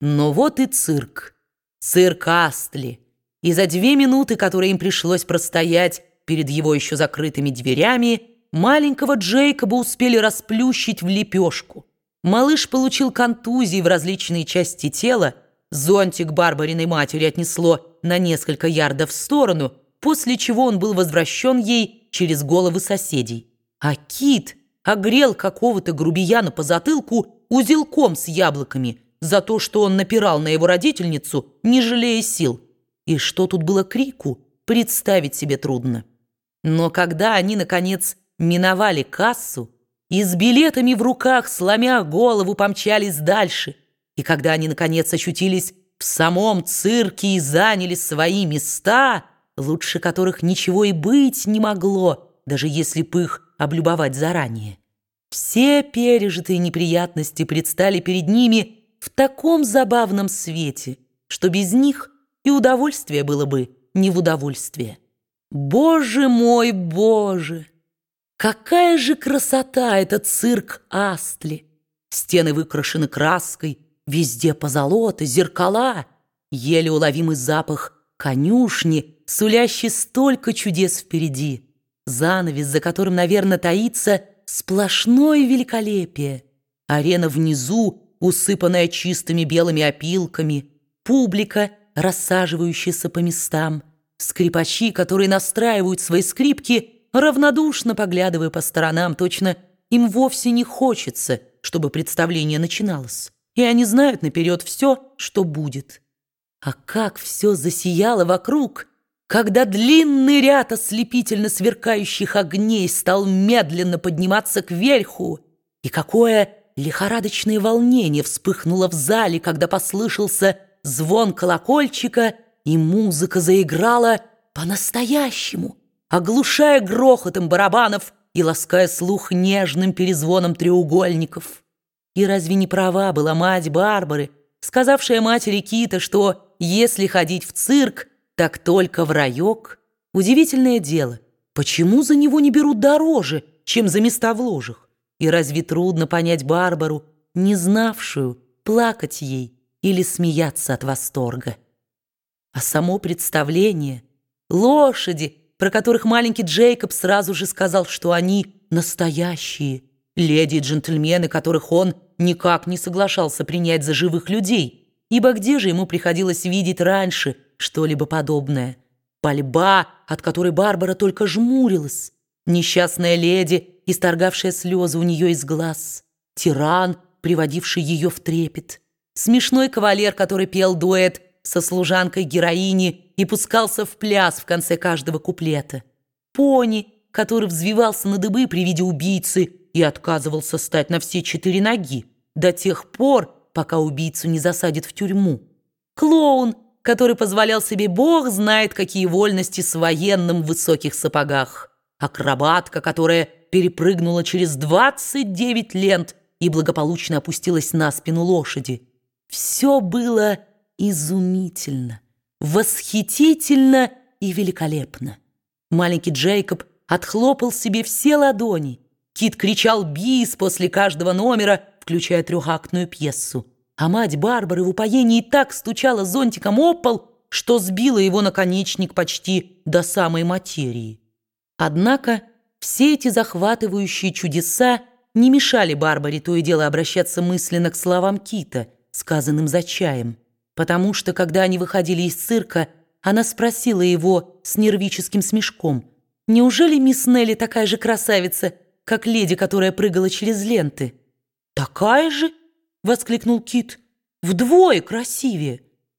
Но вот и цирк. Цирк Астли. И за две минуты, которые им пришлось простоять перед его еще закрытыми дверями, маленького Джейкоба успели расплющить в лепешку. Малыш получил контузии в различные части тела, зонтик Барбариной матери отнесло на несколько ярдов в сторону, после чего он был возвращен ей через головы соседей. А Кит огрел какого-то грубияна по затылку узелком с яблоками за то, что он напирал на его родительницу, не жалея сил. И что тут было крику, представить себе трудно. Но когда они, наконец, миновали кассу и с билетами в руках, сломя голову, помчались дальше, и когда они, наконец, ощутились в самом цирке и заняли свои места, лучше которых ничего и быть не могло, даже если бы их облюбовать заранее. Все пережитые неприятности предстали перед ними в таком забавном свете, что без них и удовольствие было бы не в удовольствие. Боже мой, боже! Какая же красота этот цирк Астли! Стены выкрашены краской, везде позолота, зеркала, еле уловимый запах конюшни, сулящий столько чудес впереди, занавес, за которым, наверное, таится сплошное великолепие, арена внизу, усыпанная чистыми белыми опилками, публика, рассаживающаяся по местам — Скрипачи, которые настраивают свои скрипки, равнодушно поглядывая по сторонам, точно им вовсе не хочется, чтобы представление начиналось. И они знают наперед все, что будет. А как все засияло вокруг, когда длинный ряд ослепительно сверкающих огней стал медленно подниматься кверху, и какое лихорадочное волнение вспыхнуло в зале, когда послышался звон колокольчика — и музыка заиграла по-настоящему, оглушая грохотом барабанов и лаская слух нежным перезвоном треугольников. И разве не права была мать Барбары, сказавшая матери Кита, что если ходить в цирк, так только в райок? Удивительное дело, почему за него не берут дороже, чем за места в ложах? И разве трудно понять Барбару, не знавшую, плакать ей или смеяться от восторга? А само представление, лошади, про которых маленький Джейкоб сразу же сказал, что они настоящие, леди и джентльмены, которых он никак не соглашался принять за живых людей, ибо где же ему приходилось видеть раньше что-либо подобное? Пальба, от которой Барбара только жмурилась, несчастная леди, исторгавшая слезы у нее из глаз, тиран, приводивший ее в трепет, смешной кавалер, который пел дуэт со служанкой героини и пускался в пляс в конце каждого куплета. Пони, который взвивался на дыбы при виде убийцы и отказывался стать на все четыре ноги до тех пор, пока убийцу не засадят в тюрьму. Клоун, который позволял себе бог знает какие вольности с военным в высоких сапогах. Акробатка, которая перепрыгнула через 29 лент и благополучно опустилась на спину лошади. Все было изумительно, восхитительно и великолепно. Маленький Джейкоб отхлопал себе все ладони. Кит кричал «бис» после каждого номера, включая трехактную пьесу. А мать Барбары в упоении так стучала зонтиком об пол, что сбила его наконечник почти до самой материи. Однако все эти захватывающие чудеса не мешали Барбаре то и дело обращаться мысленно к словам Кита, сказанным за чаем потому что, когда они выходили из цирка, она спросила его с нервическим смешком, «Неужели мисс Нелли такая же красавица, как леди, которая прыгала через ленты?» «Такая же?» — воскликнул Кит. «Вдвое красивее.